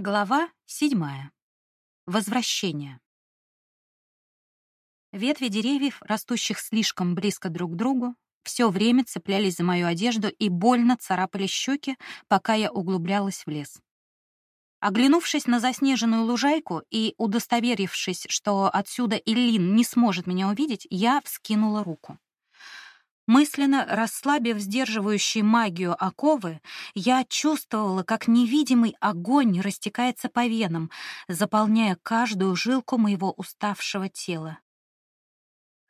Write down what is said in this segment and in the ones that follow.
Глава седьмая. Возвращение. Ветви деревьев, растущих слишком близко друг к другу, все время цеплялись за мою одежду и больно царапали щеки, пока я углублялась в лес. Оглянувшись на заснеженную лужайку и удостоверившись, что отсюда Иллин не сможет меня увидеть, я вскинула руку. Мысленно расслабив сдерживающие магию оковы, я чувствовала, как невидимый огонь растекается по венам, заполняя каждую жилку моего уставшего тела.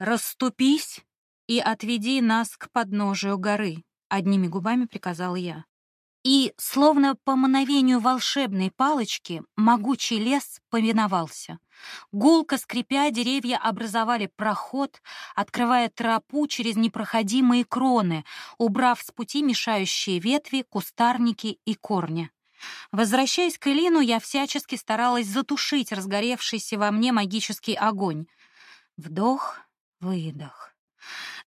«Расступись и отведи нас к подножию горы», — одними губами приказала я. И, словно по мановению волшебной палочки, могучий лес повиновался. Гулко скрипя, деревья образовали проход, открывая тропу через непроходимые кроны, убрав с пути мешающие ветви, кустарники и корни. Возвращаясь к Элину, я всячески старалась затушить разгоревшийся во мне магический огонь. Вдох, выдох.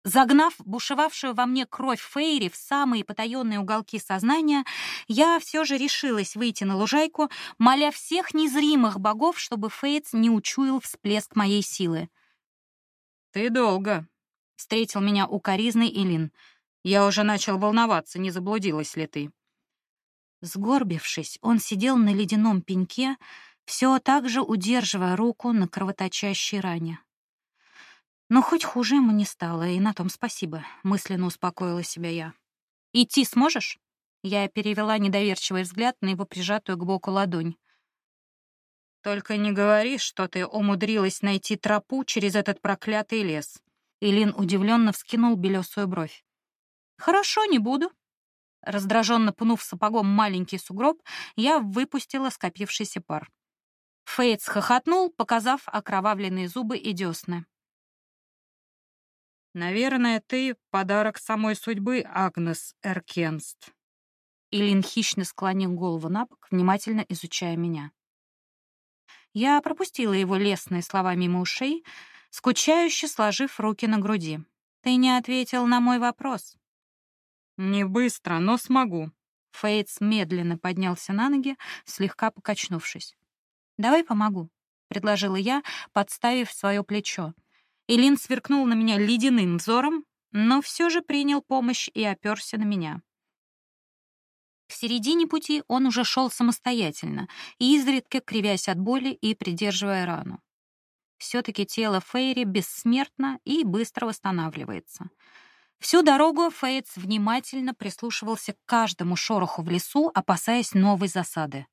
Загнав бушевавшую во мне кровь Фейри в самые потаенные уголки сознания, я все же решилась выйти на лужайку, моля всех незримых богов, чтобы Фейтс не учуял всплеск моей силы. «Ты долго», — встретил меня укоризный Илин. «Я уже начал волноваться, не заблудилась ли ты». Сгорбившись, он сидел на ледяном пеньке, все так же удерживая руку на кровоточащей ране. Но хоть хуже ему не стало, и на том спасибо, мысленно успокоила себя я. Идти сможешь? Я перевела недоверчивый взгляд на его прижатую к боку ладонь. Только не говори, что ты умудрилась найти тропу через этот проклятый лес. Илин удивленно вскинул белесую бровь. Хорошо, не буду. Раздраженно пнув сапогом маленький сугроб, я выпустила скопившийся пар. Фейтс хохотнул, показав окровавленные зубы и десны. Наверное, ты — подарок самой судьбы, Агнес Эркенст. Илин хищно склонил голову на бок, внимательно изучая меня. Я пропустила его лестные слова мимо ушей, скучающе сложив руки на груди. «Ты не ответил на мой вопрос». «Не быстро, но смогу». Фейтс медленно поднялся на ноги, слегка покачнувшись. «Давай помогу», — предложила я, подставив свое плечо. Илин сверкнул на меня ледяным взором, но все же принял помощь и оперся на меня. К середине пути он уже шел самостоятельно, изредка кривясь от боли и придерживая рану. Все-таки тело Фейри бессмертно и быстро восстанавливается. Всю дорогу Фейтс внимательно прислушивался к каждому шороху в лесу, опасаясь новой засады.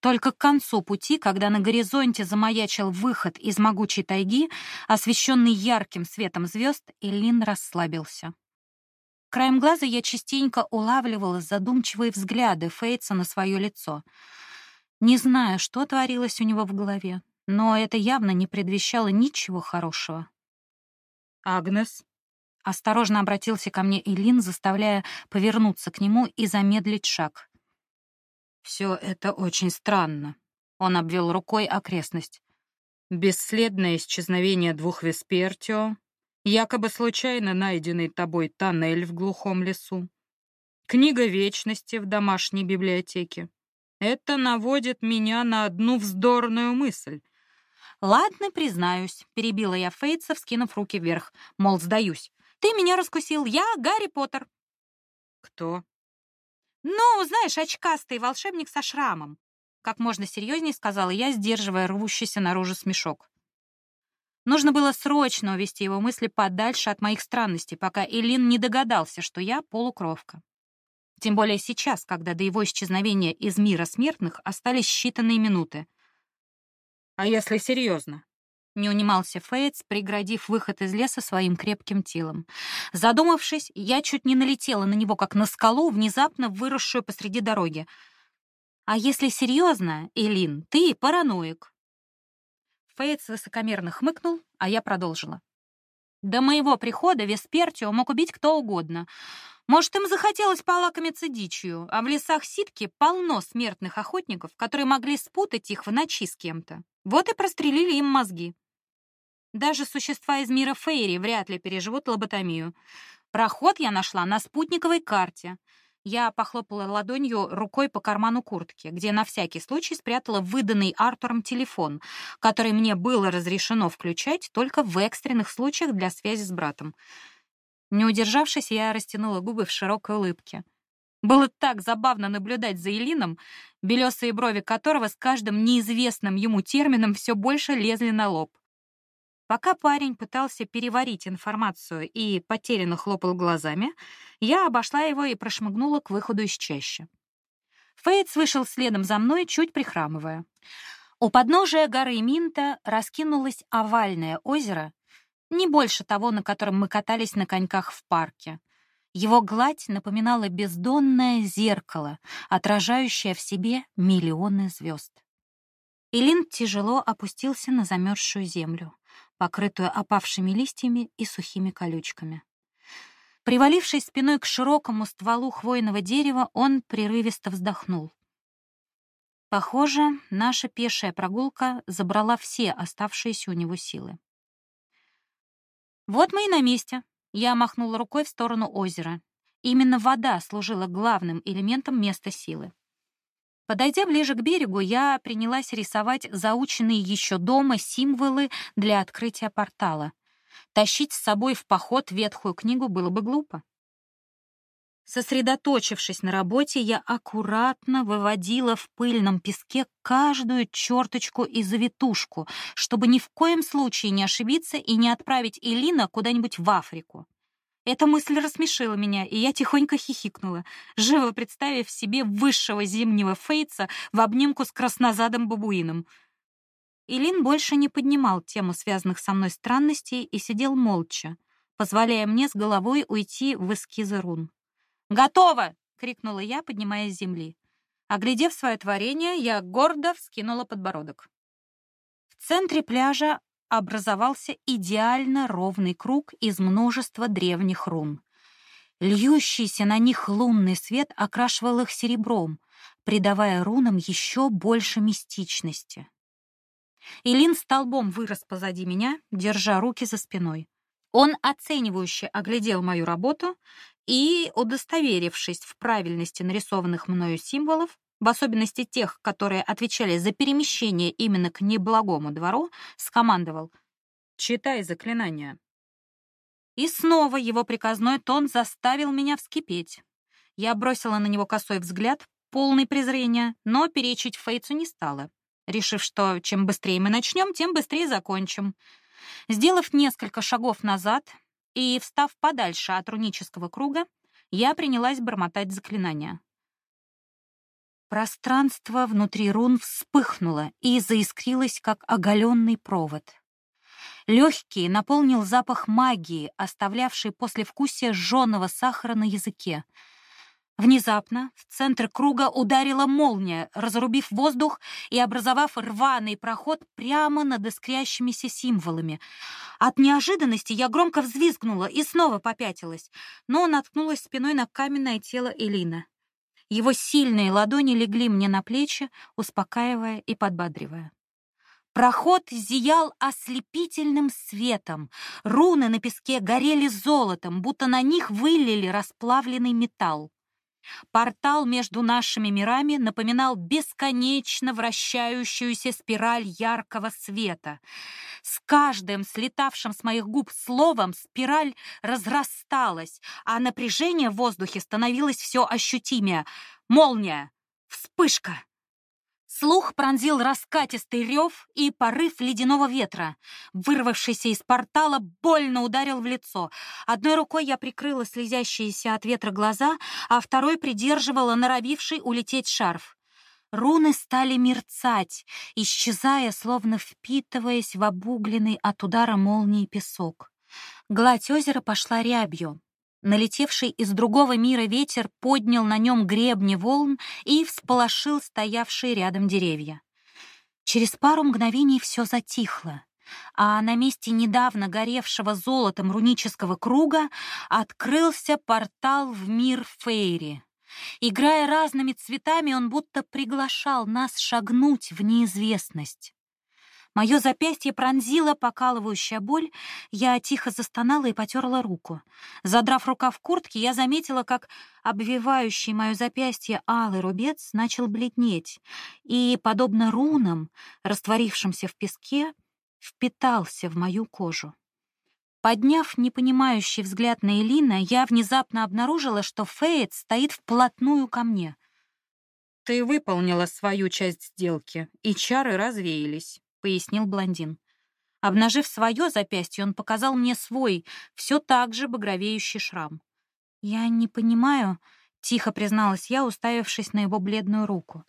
Только к концу пути, когда на горизонте замаячил выход из могучей тайги, освещенный ярким светом звезд, Элин расслабился. Краем глаза я частенько улавливала задумчивые взгляды Фейтса на свое лицо. Не знаю, что творилось у него в голове, но это явно не предвещало ничего хорошего. «Агнес?» Осторожно обратился ко мне Илин, заставляя повернуться к нему и замедлить шаг. «Все это очень странно», — он обвел рукой окрестность. «Бесследное исчезновение двух Веспертио, якобы случайно найденный тобой тоннель в глухом лесу, книга вечности в домашней библиотеке. Это наводит меня на одну вздорную мысль». «Ладно, признаюсь», — перебила я Фейтса, вскинув руки вверх, мол, сдаюсь. Ты меня раскусил, я Гарри Поттер. Кто? Ну, знаешь, очкастый волшебник со шрамом. Как можно серьезнее сказала я, сдерживая рвущийся наружу смешок. Нужно было срочно увести его мысли подальше от моих странностей, пока Элин не догадался, что я полукровка. Тем более сейчас, когда до его исчезновения из мира смертных остались считанные минуты. А если серьезно? Не унимался Фейтс, преградив выход из леса своим крепким телом. Задумавшись, я чуть не налетела на него, как на скалу, внезапно выросшую посреди дороги. «А если серьезно, Элин, ты параноик». Фейтс высокомерно хмыкнул, а я продолжила. До моего прихода Веспертио мог убить кто угодно. Может, им захотелось полакомиться дичью, а в лесах Ситки полно смертных охотников, которые могли спутать их в ночи с кем-то. Вот и прострелили им мозги. Даже существа из мира Фейри вряд ли переживут лоботомию. Проход я нашла на спутниковой карте. Я похлопала ладонью рукой по карману куртки, где на всякий случай спрятала выданный Артуром телефон, который мне было разрешено включать только в экстренных случаях для связи с братом. Не удержавшись, я растянула губы в широкой улыбке. Было так забавно наблюдать за Элином, белесые брови которого с каждым неизвестным ему термином все больше лезли на лоб. Пока парень пытался переварить информацию и потерянно хлопал глазами, я обошла его и прошмыгнула к выходу из чащи. Фейтс вышел следом за мной, чуть прихрамывая. У подножия горы Минта раскинулось овальное озеро, не больше того, на котором мы катались на коньках в парке. Его гладь напоминала бездонное зеркало, отражающее в себе миллионы звезд. Илин тяжело опустился на замерзшую землю покрытую опавшими листьями и сухими колючками. Привалившись спиной к широкому стволу хвойного дерева, он прерывисто вздохнул. Похоже, наша пешая прогулка забрала все оставшиеся у него силы. Вот мы и на месте. Я махнула рукой в сторону озера. Именно вода служила главным элементом места силы. Подойдя ближе к берегу, я принялась рисовать заученные еще дома символы для открытия портала. Тащить с собой в поход ветхую книгу было бы глупо. Сосредоточившись на работе, я аккуратно выводила в пыльном песке каждую черточку и завитушку, чтобы ни в коем случае не ошибиться и не отправить Элина куда-нибудь в Африку. Эта мысль рассмешила меня, и я тихонько хихикнула, живо представив себе высшего зимнего Фейтса в обнимку с краснозадым бабуином. Илин больше не поднимал тему связанных со мной странностей и сидел молча, позволяя мне с головой уйти в эскизы рун. «Готово!» — крикнула я, поднимаясь с земли. Оглядев свое творение, я гордо вскинула подбородок. В центре пляжа образовался идеально ровный круг из множества древних рун. Льющийся на них лунный свет окрашивал их серебром, придавая рунам еще больше мистичности. Илин столбом вырос позади меня, держа руки за спиной. Он оценивающе оглядел мою работу и, удостоверившись в правильности нарисованных мною символов, в особенности тех, которые отвечали за перемещение именно к неблагому двору, скомандовал «Читай заклинание». И снова его приказной тон заставил меня вскипеть. Я бросила на него косой взгляд, полный презрения, но перечить Фейцу не стала, решив, что чем быстрее мы начнем, тем быстрее закончим. Сделав несколько шагов назад и встав подальше от рунического круга, я принялась бормотать заклинания. Пространство внутри рун вспыхнуло и заискрилось, как оголенный провод. Легкий наполнил запах магии, оставлявший послевкусие жженого сахара на языке. Внезапно в центр круга ударила молния, разрубив воздух и образовав рваный проход прямо над искрящимися символами. От неожиданности я громко взвизгнула и снова попятилась, но наткнулась спиной на каменное тело Элина. Его сильные ладони легли мне на плечи, успокаивая и подбадривая. Проход зиял ослепительным светом. Руны на песке горели золотом, будто на них вылили расплавленный металл. Портал между нашими мирами напоминал бесконечно вращающуюся спираль яркого света. С каждым слетавшим с моих губ словом спираль разрасталась, а напряжение в воздухе становилось все ощутимее. Молния! Вспышка! Слух пронзил раскатистый рев и порыв ледяного ветра. Вырвавшийся из портала больно ударил в лицо. Одной рукой я прикрыла слезящиеся от ветра глаза, а второй придерживала норовивший улететь шарф. Руны стали мерцать, исчезая, словно впитываясь в обугленный от удара молнии песок. Гладь озера пошла рябью. Налетевший из другого мира ветер поднял на нем гребни волн и всполошил стоявшие рядом деревья. Через пару мгновений все затихло, а на месте недавно горевшего золотом рунического круга открылся портал в мир Фейри. Играя разными цветами, он будто приглашал нас шагнуть в неизвестность. Мое запястье пронзила покалывающая боль, я тихо застонала и потерла руку. Задрав рукав куртки, я заметила, как обвивающий мое запястье алый рубец начал бледнеть и, подобно рунам, растворившимся в песке, впитался в мою кожу. Подняв непонимающий взгляд на Элина, я внезапно обнаружила, что Фейт стоит вплотную ко мне. «Ты выполнила свою часть сделки, и чары развеялись», — пояснил блондин. Обнажив свое запястье, он показал мне свой, все так же багровеющий шрам. «Я не понимаю», — тихо призналась я, уставившись на его бледную руку.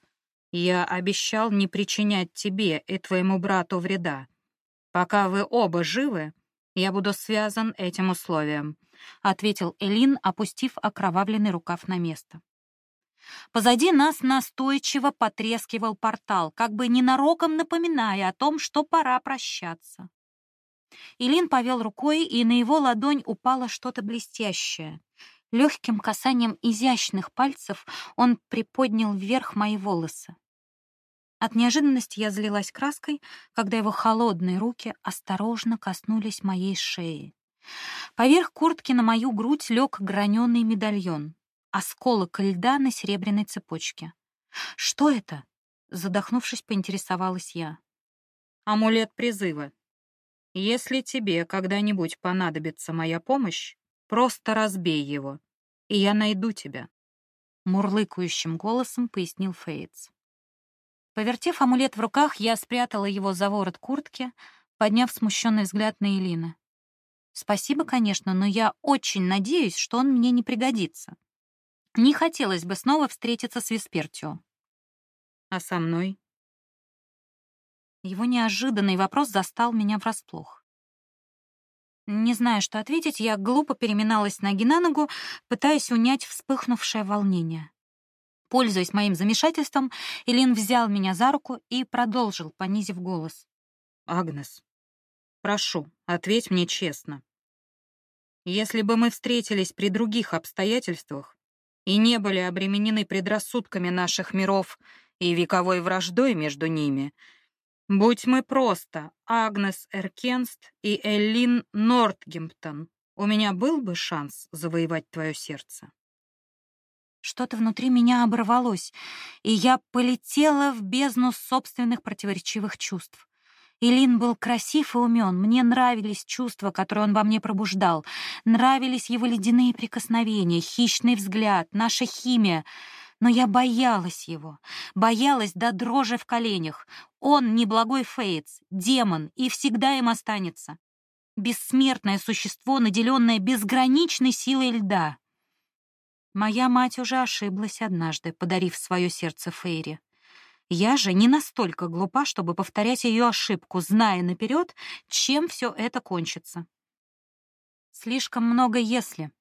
«Я обещал не причинять тебе и твоему брату вреда. Пока вы оба живы, я буду связан этим условием», — ответил Элин, опустив окровавленный рукав на место. Позади нас настойчиво потрескивал портал, как бы ненароком напоминая о том, что пора прощаться. Илин повел рукой, и на его ладонь упало что-то блестящее. Легким касанием изящных пальцев он приподнял вверх мои волосы. От неожиданности я залилась краской, когда его холодные руки осторожно коснулись моей шеи. Поверх куртки на мою грудь лег граненый медальон осколок льда на серебряной цепочке. «Что это?» — задохнувшись, поинтересовалась я. «Амулет призыва. Если тебе когда-нибудь понадобится моя помощь, просто разбей его, и я найду тебя», — мурлыкающим голосом пояснил Фейтс. Повертев амулет в руках, я спрятала его за ворот куртки, подняв смущенный взгляд на Элина. «Спасибо, конечно, но я очень надеюсь, что он мне не пригодится». Не хотелось бы снова встретиться с Веспертио. А со мной? Его неожиданный вопрос застал меня врасплох. Не зная, что ответить, я глупо переминалась ноги на ногу, пытаясь унять вспыхнувшее волнение. Пользуясь моим замешательством, Элин взял меня за руку и продолжил, понизив голос. «Агнес, прошу, ответь мне честно. Если бы мы встретились при других обстоятельствах, и не были обременены предрассудками наших миров и вековой враждой между ними. Будь мы просто Агнес Эркенст и Эллин Нортгемптон, у меня был бы шанс завоевать твое сердце. Что-то внутри меня оборвалось, и я полетела в бездну собственных противоречивых чувств. Илин был красив и умен, мне нравились чувства, которые он во мне пробуждал, нравились его ледяные прикосновения, хищный взгляд, наша химия. Но я боялась его, боялась до дрожи в коленях. Он не благой Фейтс, демон, и всегда им останется. Бессмертное существо, наделенное безграничной силой льда. Моя мать уже ошиблась однажды, подарив свое сердце Фейре. Я же не настолько глупа, чтобы повторять ее ошибку, зная наперед, чем все это кончится. Слишком много «если».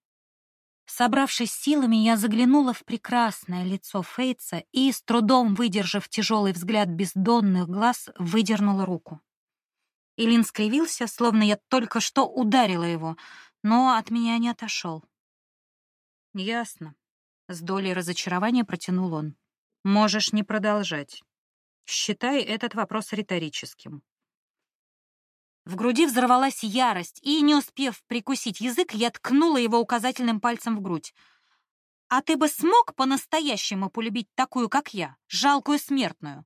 Собравшись силами, я заглянула в прекрасное лицо Фейтса и, с трудом выдержав тяжелый взгляд бездонных глаз, выдернула руку. Илин скривился, словно я только что ударила его, но от меня не отошел. «Ясно», — с долей разочарования протянул он. Можешь не продолжать. Считай этот вопрос риторическим. В груди взорвалась ярость, и, не успев прикусить язык, я ткнула его указательным пальцем в грудь. «А ты бы смог по-настоящему полюбить такую, как я, жалкую смертную,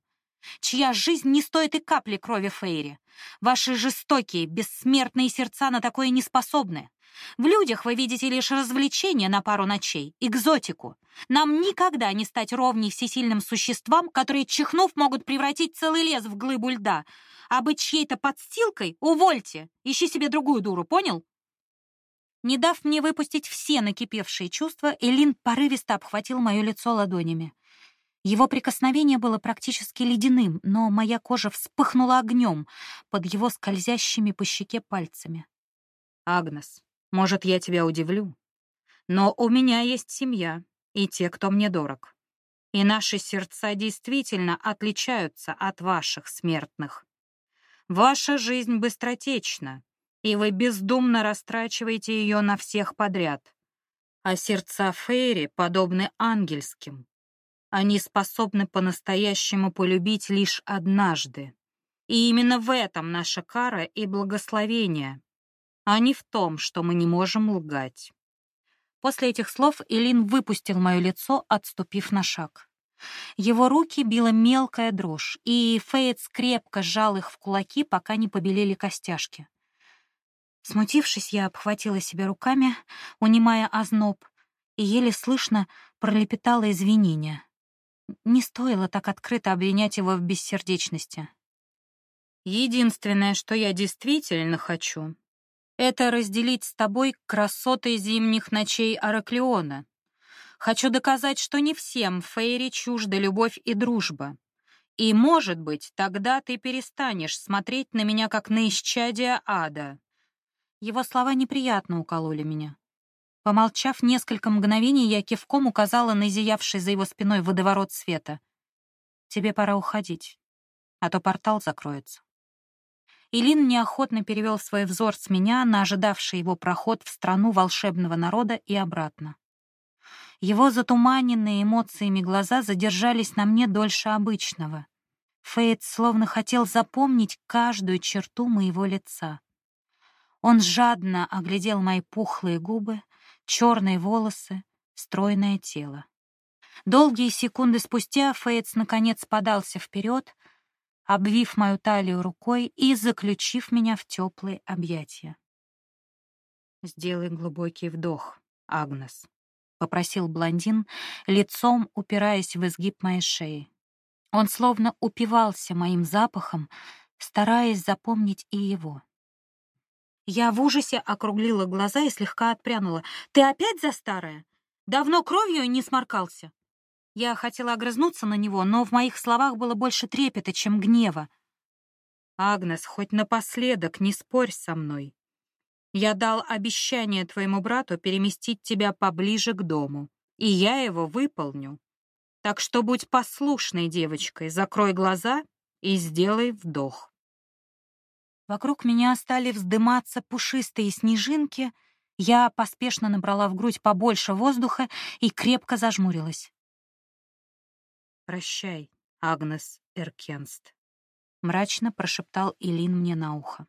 чья жизнь не стоит и капли крови Фейри? Ваши жестокие, бессмертные сердца на такое не способны. В людях вы видите лишь развлечение на пару ночей, экзотику. Нам никогда не стать ровней всесильным существам, которые, чихнув, могут превратить целый лес в глыбу льда. А быть чьей-то подстилкой — увольте, ищи себе другую дуру, понял? Не дав мне выпустить все накипевшие чувства, Элин порывисто обхватил мое лицо ладонями. Его прикосновение было практически ледяным, но моя кожа вспыхнула огнем под его скользящими по щеке пальцами. «Агнес, может, я тебя удивлю, но у меня есть семья и те, кто мне дорог. И наши сердца действительно отличаются от ваших смертных. Ваша жизнь быстротечна, и вы бездумно растрачиваете ее на всех подряд. А сердца Фейри подобны ангельским. Они способны по-настоящему полюбить лишь однажды. И именно в этом наша кара и благословение, а не в том, что мы не можем лгать. После этих слов Элин выпустил мое лицо, отступив на шаг. Его руки била мелкая дрожь, и Фейтс крепко сжал их в кулаки, пока не побелели костяшки. Смутившись, я обхватила себя руками, унимая озноб, и еле слышно пролепетала извинения. Не стоило так открыто обвинять его в бессердечности. Единственное, что я действительно хочу, это разделить с тобой красоты зимних ночей Араклеона. Хочу доказать, что не всем Фейри чужда любовь и дружба. И, может быть, тогда ты перестанешь смотреть на меня, как на исчадие ада». Его слова неприятно укололи меня. Помолчав несколько мгновений, я кивком указала на зиявший за его спиной водоворот света. «Тебе пора уходить, а то портал закроется». Илин неохотно перевел свой взор с меня на ожидавший его проход в страну волшебного народа и обратно. Его затуманенные эмоциями глаза задержались на мне дольше обычного. Фейт словно хотел запомнить каждую черту моего лица. Он жадно оглядел мои пухлые губы, черные волосы, стройное тело. Долгие секунды спустя Фейтс наконец подался вперед, обвив мою талию рукой и заключив меня в теплые объятия. «Сделай глубокий вдох, Агнес», — попросил блондин, лицом упираясь в изгиб моей шеи. Он словно упивался моим запахом, стараясь запомнить и его. Я в ужасе округлила глаза и слегка отпрянула. «Ты опять за старое? Давно кровью не сморкался?» Я хотела огрызнуться на него, но в моих словах было больше трепета, чем гнева. «Агнес, хоть напоследок не спорь со мной. Я дал обещание твоему брату переместить тебя поближе к дому, и я его выполню. Так что будь послушной девочкой, закрой глаза и сделай вдох». Вокруг меня стали вздыматься пушистые снежинки, я поспешно набрала в грудь побольше воздуха и крепко зажмурилась. «Прощай, Агнес Эркенст», — мрачно прошептал Илин мне на ухо.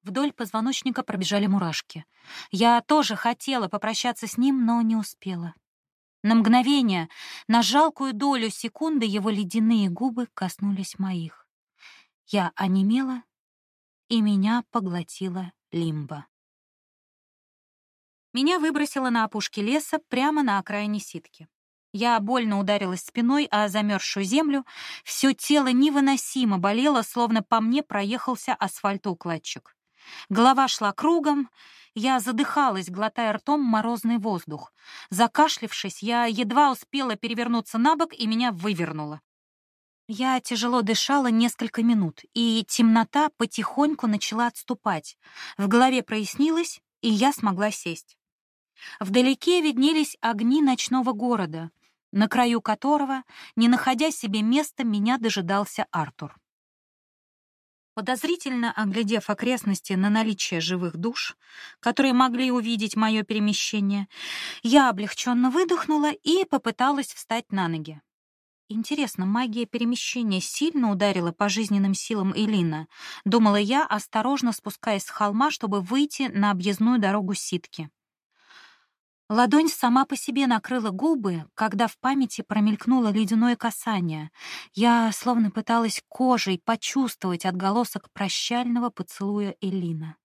Вдоль позвоночника пробежали мурашки. Я тоже хотела попрощаться с ним, но не успела. На мгновение, на жалкую долю секунды его ледяные губы коснулись моих. Я онемела, и меня поглотила лимба. Меня выбросило на опушке леса прямо на окраине ситки. Я больно ударилась спиной о замерзшую землю, все тело невыносимо болело, словно по мне проехался асфальтоукладчик. Голова шла кругом, я задыхалась, глотая ртом морозный воздух. Закашлившись, я едва успела перевернуться на бок, и меня вывернуло. Я тяжело дышала несколько минут, и темнота потихоньку начала отступать. В голове прояснилось, и я смогла сесть. Вдалеке виднелись огни ночного города на краю которого, не находя себе места, меня дожидался Артур. Подозрительно оглядев окрестности на наличие живых душ, которые могли увидеть мое перемещение, я облегченно выдохнула и попыталась встать на ноги. Интересно, магия перемещения сильно ударила по жизненным силам Элина, думала я, осторожно спускаясь с холма, чтобы выйти на объездную дорогу ситки. Ладонь сама по себе накрыла губы, когда в памяти промелькнуло ледяное касание. Я словно пыталась кожей почувствовать отголосок прощального поцелуя Элина.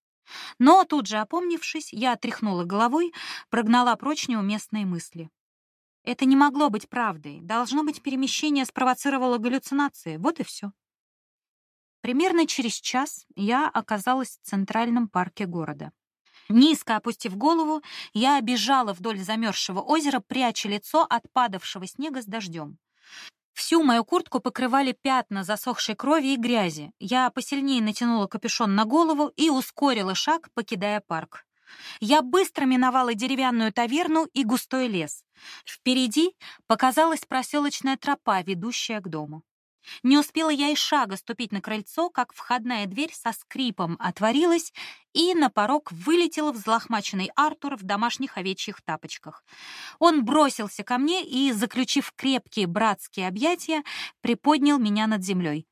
Но тут же, опомнившись, я отряхнула головой, прогнала прочь неуместные мысли. Это не могло быть правдой. Должно быть, перемещение спровоцировало галлюцинации. Вот и все. Примерно через час я оказалась в центральном парке города. Низко опустив голову, я бежала вдоль замерзшего озера, пряча лицо от падавшего снега с дождем. Всю мою куртку покрывали пятна засохшей крови и грязи. Я посильнее натянула капюшон на голову и ускорила шаг, покидая парк. Я быстро миновала деревянную таверну и густой лес. Впереди показалась проселочная тропа, ведущая к дому. Не успела я и шага ступить на крыльцо, как входная дверь со скрипом отворилась, и на порог вылетел взлохмаченный Артур в домашних овечьих тапочках. Он бросился ко мне и, заключив крепкие братские объятия, приподнял меня над землей.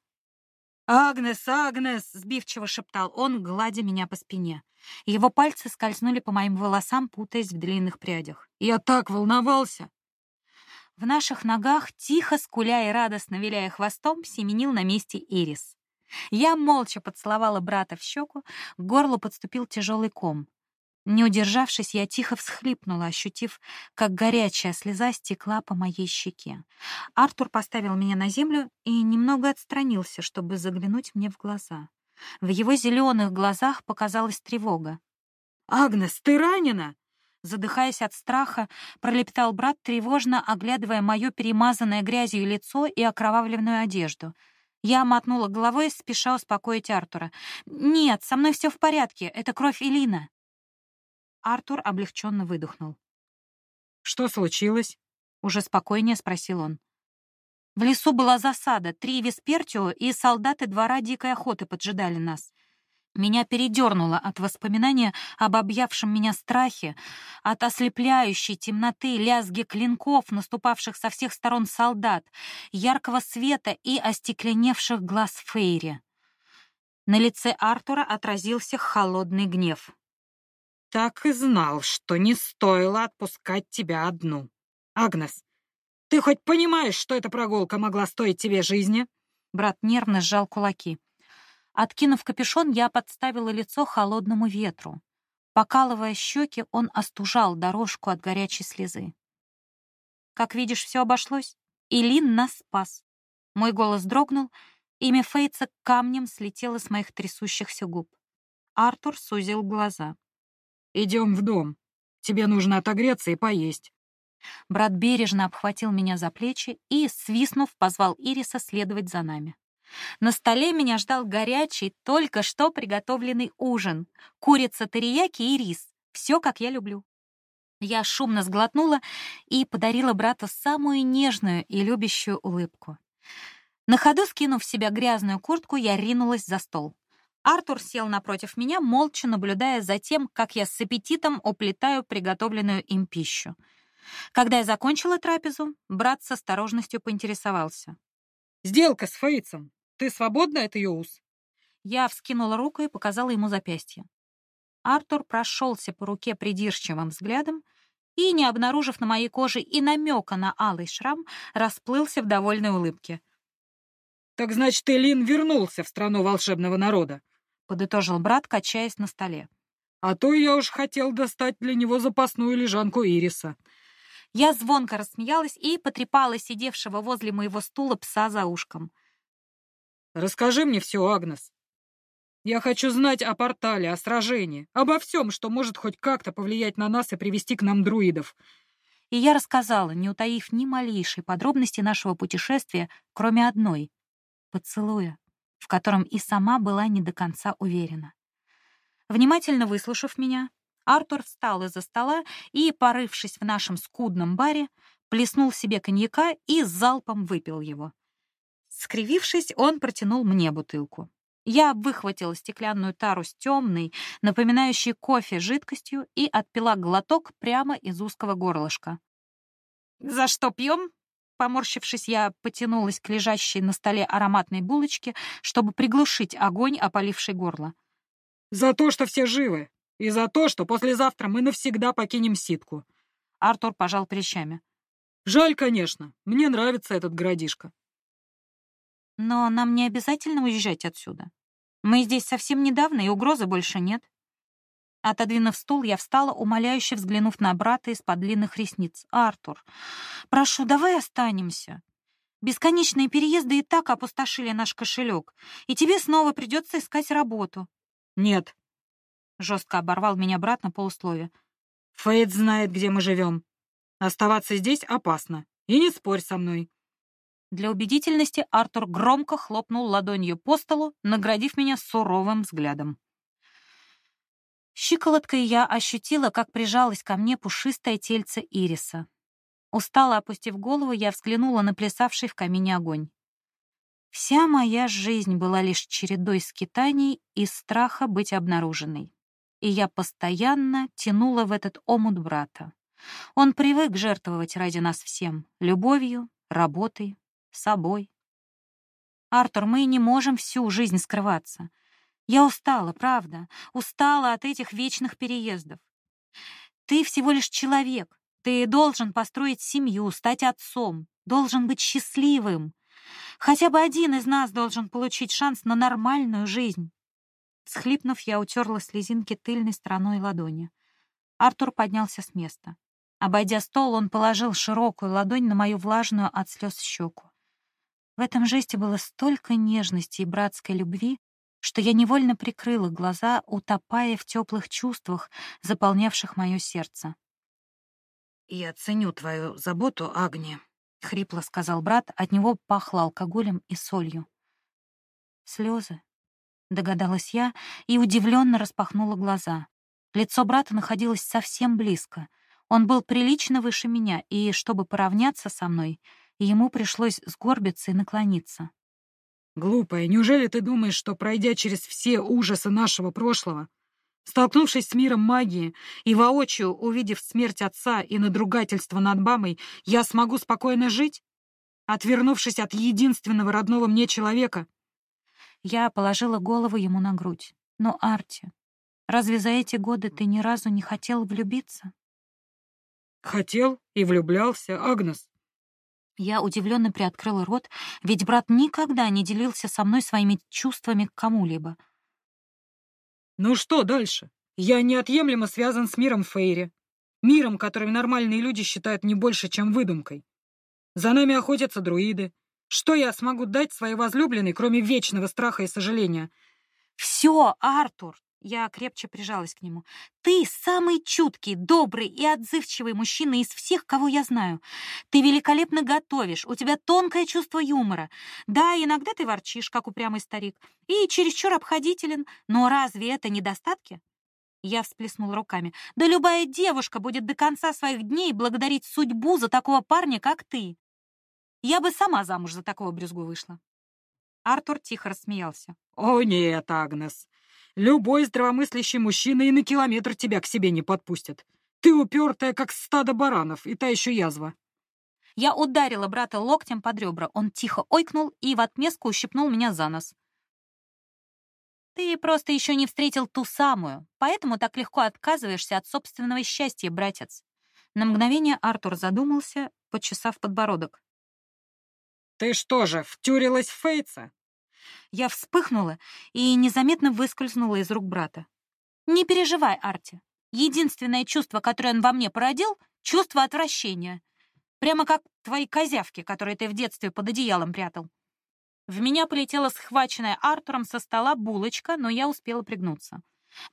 «Агнес, Агнес!» — сбивчиво шептал он, гладя меня по спине. Его пальцы скользнули по моим волосам, путаясь в длинных прядях. «Я так волновался!» В наших ногах, тихо скуля и радостно виляя хвостом, семенил на месте Ирис. Я молча поцеловала брата в щеку, к горлу подступил тяжелый ком. Не удержавшись, я тихо всхлипнула, ощутив, как горячая слеза стекла по моей щеке. Артур поставил меня на землю и немного отстранился, чтобы заглянуть мне в глаза. В его зеленых глазах показалась тревога. «Агнес, ты ранена?» Задыхаясь от страха, пролепетал брат, тревожно оглядывая мое перемазанное грязью лицо и окровавленную одежду. Я мотнула головой, спеша успокоить Артура. «Нет, со мной все в порядке, это кровь Элина». Артур облегченно выдохнул. «Что случилось?» — уже спокойнее спросил он. В лесу была засада, три веспертио и солдаты двора дикой охоты поджидали нас. Меня передернуло от воспоминания об объявшем меня страхе, от ослепляющей темноты, лязги клинков, наступавших со всех сторон солдат, яркого света и остекленевших глаз Фейри. На лице Артура отразился холодный гнев. Так и знал, что не стоило отпускать тебя одну. Агнес, ты хоть понимаешь, что эта прогулка могла стоить тебе жизни? Брат нервно сжал кулаки. Откинув капюшон, я подставила лицо холодному ветру. Покалывая щеки, он остужал дорожку от горячей слезы. Как видишь, все обошлось. Илин нас спас. Мой голос дрогнул, имя Фейца камнем слетело с моих трясущихся губ. Артур сузил глаза. Идем в дом. Тебе нужно отогреться и поесть». Брат бережно обхватил меня за плечи и, свистнув, позвал Ириса следовать за нами. На столе меня ждал горячий, только что приготовленный ужин. Курица терияки и рис. Все, как я люблю. Я шумно сглотнула и подарила брату самую нежную и любящую улыбку. На ходу, скинув в себя грязную куртку, я ринулась за стол. Артур сел напротив меня, молча наблюдая за тем, как я с аппетитом уплетаю приготовленную им пищу. Когда я закончила трапезу, брат с осторожностью поинтересовался. «Сделка с Фейцем. Ты свободна от ее уз?» Я вскинула руку и показала ему запястье. Артур прошелся по руке придирчивым взглядом и, не обнаружив на моей коже и намека на алый шрам, расплылся в довольной улыбке. «Так значит, Элин вернулся в страну волшебного народа?» подытожил брат, качаясь на столе. А то я уж хотел достать для него запасную лежанку Ириса. Я звонко рассмеялась и потрепала сидевшего возле моего стула пса за ушком. «Расскажи мне все, Агнес. Я хочу знать о портале, о сражении, обо всем, что может хоть как-то повлиять на нас и привести к нам друидов». И я рассказала, не утаив ни малейшей подробности нашего путешествия, кроме одной — поцелуя в котором и сама была не до конца уверена. Внимательно выслушав меня, Артур встал из-за стола и, порывшись в нашем скудном баре, плеснул себе коньяка и залпом выпил его. Скривившись, он протянул мне бутылку. Я выхватила стеклянную тару с темной, напоминающей кофе жидкостью, и отпила глоток прямо из узкого горлышка. «За что пьем?» Поморщившись, я потянулась к лежащей на столе ароматной булочке, чтобы приглушить огонь, опаливший горло. «За то, что все живы, и за то, что послезавтра мы навсегда покинем ситку». Артур пожал плечами. «Жаль, конечно. Мне нравится этот городишко». «Но нам не обязательно уезжать отсюда. Мы здесь совсем недавно, и угрозы больше нет». Отодвинув стул, я встала, умоляюще взглянув на брата из-под длинных ресниц. «Артур, прошу, давай останемся. Бесконечные переезды и так опустошили наш кошелек, и тебе снова придется искать работу». «Нет», — жестко оборвал меня брат на полуслове. «Фейт знает, где мы живем. Оставаться здесь опасно. И не спорь со мной». Для убедительности Артур громко хлопнул ладонью по столу, наградив меня суровым взглядом. Щиколоткой я ощутила, как прижалась ко мне пушистое тельце ириса. Устало опустив голову, я взглянула на плясавший в камине огонь. Вся моя жизнь была лишь чередой скитаний и страха быть обнаруженной. И я постоянно тянула в этот омут брата. Он привык жертвовать ради нас всем — любовью, работой, собой. Артур, мы не можем всю жизнь скрываться. Я устала, правда, устала от этих вечных переездов. Ты всего лишь человек. Ты должен построить семью, стать отцом, должен быть счастливым. Хотя бы один из нас должен получить шанс на нормальную жизнь. Схлипнув, я утерла слезинки тыльной стороной ладони. Артур поднялся с места. Обойдя стол, он положил широкую ладонь на мою влажную от слез щеку. В этом жесте было столько нежности и братской любви, что я невольно прикрыла глаза, утопая в теплых чувствах, заполнявших мое сердце. «Я ценю твою заботу, Агния», — хрипло сказал брат, от него пахло алкоголем и солью. Слезы, догадалась я и удивленно распахнула глаза. Лицо брата находилось совсем близко. Он был прилично выше меня, и, чтобы поравняться со мной, ему пришлось сгорбиться и наклониться. «Глупая, неужели ты думаешь, что, пройдя через все ужасы нашего прошлого, столкнувшись с миром магии и воочию увидев смерть отца и надругательство над мамой, я смогу спокойно жить, отвернувшись от единственного родного мне человека?» Я положила голову ему на грудь. «Но, Арти, разве за эти годы ты ни разу не хотел влюбиться?» «Хотел и влюблялся, Агнес. Я удивленно приоткрыла рот, ведь брат никогда не делился со мной своими чувствами к кому-либо. «Ну что дальше? Я неотъемлемо связан с миром Фейри. Миром, который нормальные люди считают не больше, чем выдумкой. За нами охотятся друиды. Что я смогу дать своей возлюбленной, кроме вечного страха и сожаления?» «Все, Артур, я крепче прижалась к нему. «Ты самый чуткий, добрый и отзывчивый мужчина из всех, кого я знаю. Ты великолепно готовишь, у тебя тонкое чувство юмора. Да, иногда ты ворчишь, как упрямый старик, и чересчур обходителен, но разве это недостатки?» Я всплеснула руками. «Да любая девушка будет до конца своих дней благодарить судьбу за такого парня, как ты. Я бы сама замуж за такого брюзгу вышла». Артур тихо рассмеялся. «О нет, Агнес, Любой здравомыслящий мужчина и на километр тебя к себе не подпустит. Ты упертая, как стадо баранов, и та еще язва. Я ударила брата локтем под ребра. Он тихо ойкнул и в отместку ущипнул меня за нос. Ты просто еще не встретил ту самую, поэтому так легко отказываешься от собственного счастья, братец. На мгновение Артур задумался, почесав подбородок. Ты что же, втюрилась в Фейтса? Я вспыхнула и незаметно выскользнула из рук брата. «Не переживай, Арти. Единственное чувство, которое он во мне породил — чувство отвращения. Прямо как твои козявки, которые ты в детстве под одеялом прятал». В меня полетела схваченная Артуром со стола булочка, но я успела пригнуться.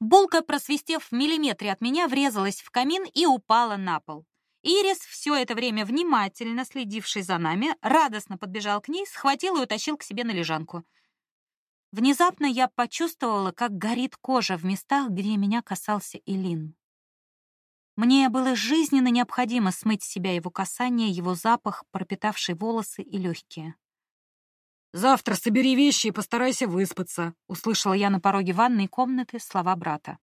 Булка, просвистев в миллиметре от меня, врезалась в камин и упала на пол. Ирис, все это время внимательно следивший за нами, радостно подбежал к ней, схватил и утащил к себе на лежанку. Внезапно я почувствовала, как горит кожа в местах, где меня касался Илин. Мне было жизненно необходимо смыть с себя его касание, его запах, пропитавший волосы и легкие. «Завтра собери вещи и постарайся выспаться», — услышала я на пороге ванной комнаты слова брата.